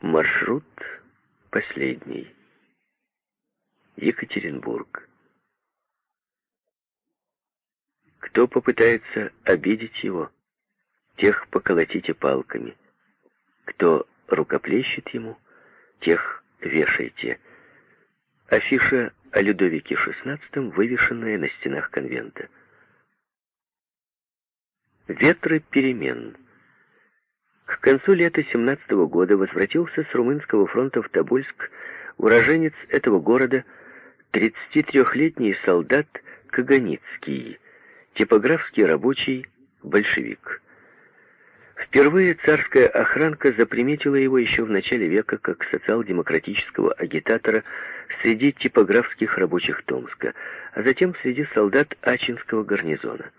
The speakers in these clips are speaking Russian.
Маршрут последний. Екатеринбург. Кто попытается обидеть его, тех поколотите палками. Кто рукоплещет ему, тех вешайте. Афиша о Людовике XVI, вывешенная на стенах конвента. Ветры перемен. Концу лета 17 -го года возвратился с Румынского фронта в Тобольск уроженец этого города, 33-летний солдат Каганицкий, типографский рабочий, большевик. Впервые царская охранка заприметила его еще в начале века как социал-демократического агитатора среди типографских рабочих Томска, а затем среди солдат Ачинского гарнизона.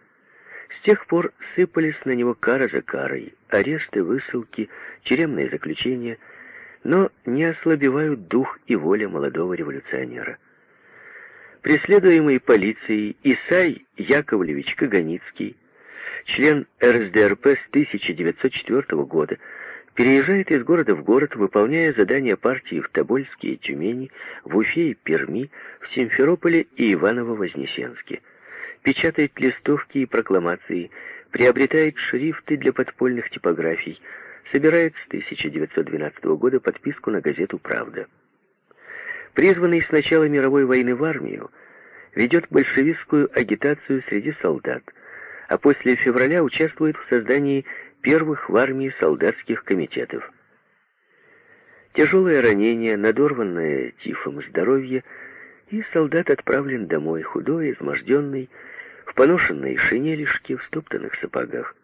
С тех пор сыпались на него кара за карой, аресты, высылки, тюремные заключения, но не ослабевают дух и воля молодого революционера. Преследуемый полицией Исай Яковлевич Каганицкий, член РСДРП с 1904 года, переезжает из города в город, выполняя задания партии в Тобольске и Тюмени, в Уфе и Перми, в Симферополе и Иваново-Вознесенске печатает листовки и прокламации, приобретает шрифты для подпольных типографий, собирает с 1912 года подписку на газету «Правда». Призванный с начала мировой войны в армию, ведет большевистскую агитацию среди солдат, а после февраля участвует в создании первых в армии солдатских комитетов. Тяжелое ранение, надорванное тифом здоровье, и солдат отправлен домой, худой, изможденный, в поношенной шинелишке, в стоптанных сапогах.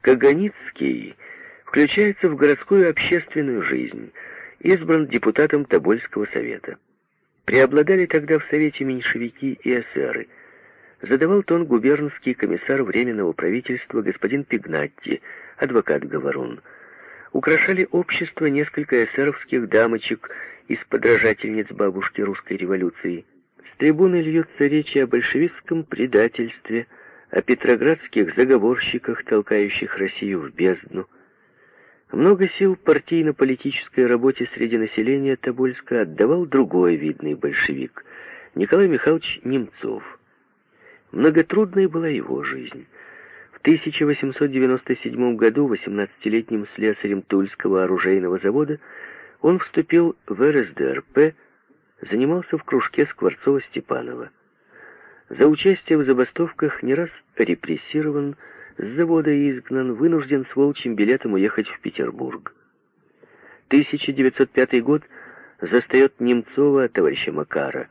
Каганицкий включается в городскую общественную жизнь, избран депутатом Тобольского совета. Преобладали тогда в совете меньшевики и эсеры. Задавал тон губернский комиссар Временного правительства господин Пигнатти, адвокат Говорун. Украшали общество несколько эсеровских дамочек из подражательниц бабушки русской революции – с трибуны льются речи о большевистском предательстве, о петроградских заговорщиках, толкающих Россию в бездну. Много сил партийно-политической работе среди населения Тобольска отдавал другой видный большевик, Николай Михайлович Немцов. Многотрудной была его жизнь. В 1897 году 18-летним слесарем Тульского оружейного завода он вступил в РСДРП, занимался в кружке Скворцова-Степанова. За участие в забастовках не раз репрессирован, с завода изгнан, вынужден с волчьим билетом уехать в Петербург. 1905 год застает Немцова, товарища Макара,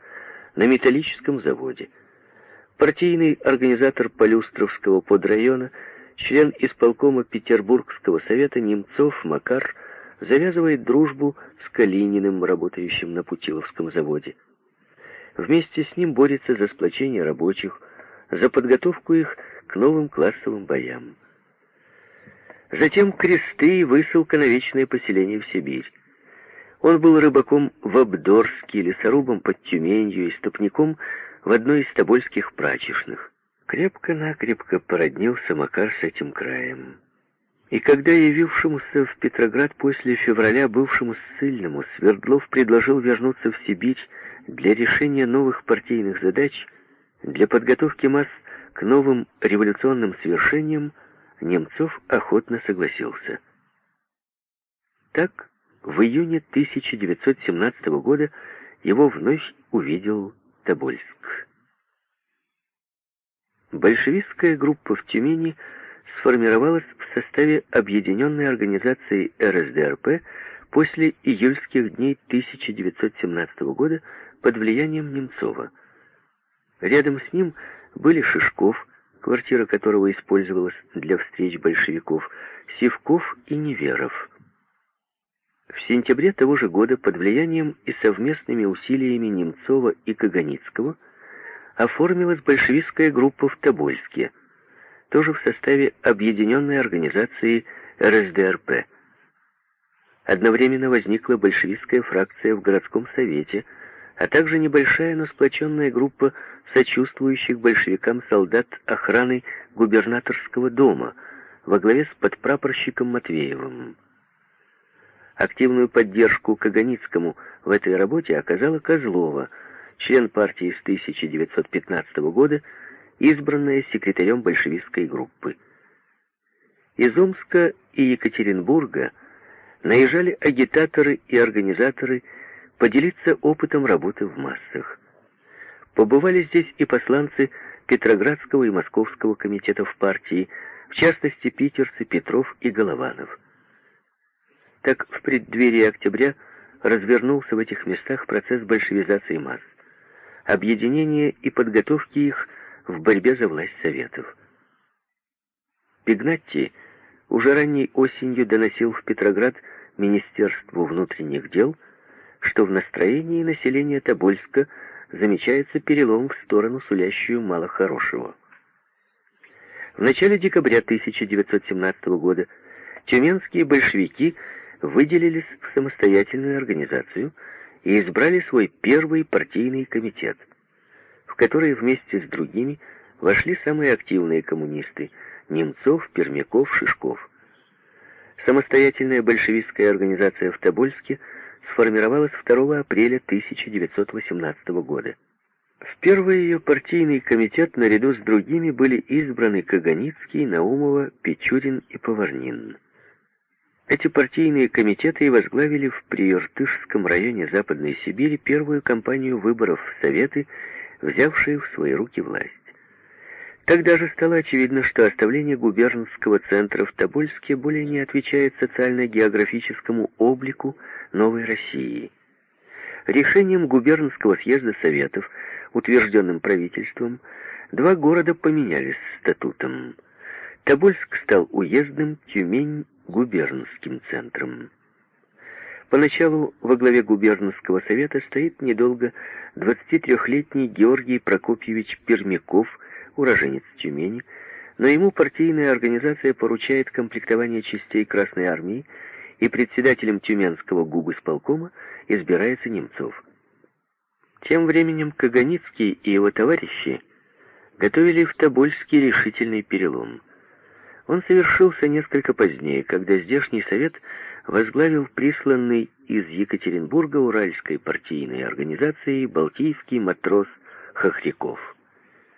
на металлическом заводе. Партийный организатор Полюстровского подрайона, член исполкома Петербургского совета Немцов Макар – завязывает дружбу с Калининым, работающим на Путиловском заводе. Вместе с ним борется за сплочение рабочих, за подготовку их к новым классовым боям. Затем кресты и высылка на вечное поселение в Сибирь. Он был рыбаком в Абдорске, лесорубом под Тюменью и стопником в одной из тобольских прачечных. Крепко-накрепко породнился Макар с этим краем. И когда явившемуся в Петроград после февраля бывшему ссыльному Свердлов предложил вернуться в Сибирь для решения новых партийных задач, для подготовки масс к новым революционным свершениям, Немцов охотно согласился. Так, в июне 1917 года его вновь увидел Тобольск. Большевистская группа в Тюмени – сформировалась в составе Объединенной организации РСДРП после июльских дней 1917 года под влиянием Немцова. Рядом с ним были Шишков, квартира которого использовалась для встреч большевиков, Сивков и Неверов. В сентябре того же года под влиянием и совместными усилиями Немцова и Каганицкого оформилась большевистская группа в Тобольске – тоже в составе объединенной организации РСДРП. Одновременно возникла большевистская фракция в городском совете, а также небольшая, но сплоченная группа сочувствующих большевикам солдат охраны губернаторского дома во главе с подпрапорщиком Матвеевым. Активную поддержку Каганицкому в этой работе оказала Козлова, член партии с 1915 года, избранная секретарем большевистской группы. Из Омска и Екатеринбурга наезжали агитаторы и организаторы поделиться опытом работы в массах. Побывали здесь и посланцы Петроградского и Московского комитетов партии, в частности, питерцы Петров и Голованов. Так, в преддверии октября развернулся в этих местах процесс большевизации масс, объединения и подготовки их в борьбе за власть Советов. Пигнатти уже ранней осенью доносил в Петроград Министерству внутренних дел, что в настроении населения Тобольска замечается перелом в сторону, сулящую мало хорошего. В начале декабря 1917 года тюменские большевики выделились в самостоятельную организацию и избрали свой первый партийный комитет, в который вместе с другими вошли самые активные коммунисты Немцов, Пермяков, Шишков. Самостоятельная большевистская организация в Тобольске сформировалась 2 апреля 1918 года. В первый ее партийный комитет наряду с другими были избраны Каганицкий, Наумова, Печурин и Поварнин. Эти партийные комитеты возглавили в Прииртышском районе Западной Сибири первую кампанию выборов в Советы, взявшие в свои руки власть. Тогда же стало очевидно, что оставление губернского центра в Тобольске более не отвечает социально-географическому облику новой России. Решением губернского съезда Советов, утвержденным правительством, два города поменялись статутом. Тобольск стал уездным, Тюмень губернским центром. Поначалу во главе губернского совета стоит недолго 23-летний Георгий Прокопьевич Пермяков, уроженец Тюмени, но ему партийная организация поручает комплектование частей Красной Армии, и председателем Тюменского губысполкома избирается Немцов. Тем временем Каганицкий и его товарищи готовили в Тобольске решительный перелом. Он совершился несколько позднее, когда здешний совет возглавил присланный из Екатеринбурга Уральской партийной организации балтийский матрос Хохряков.